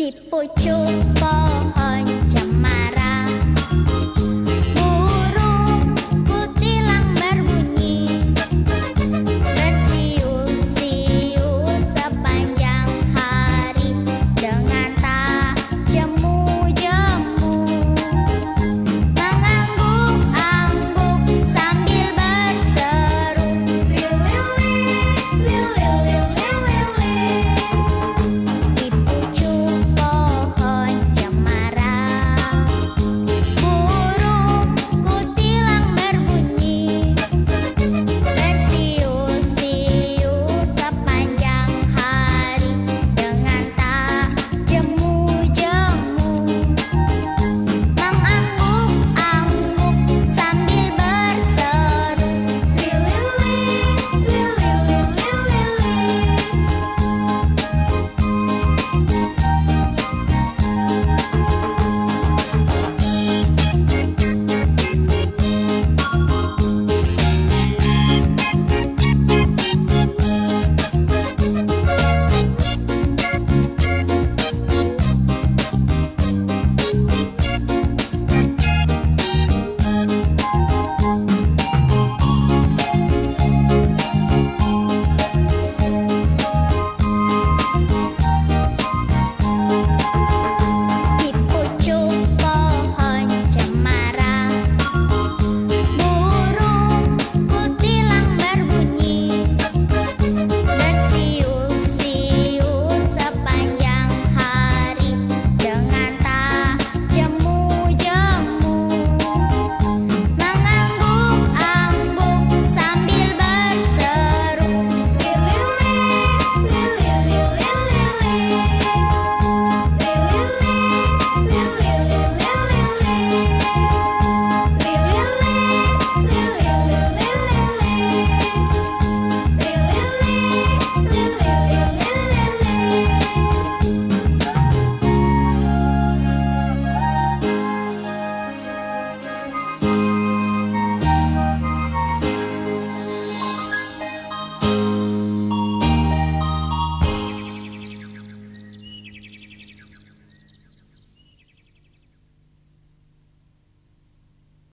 Di pocho pa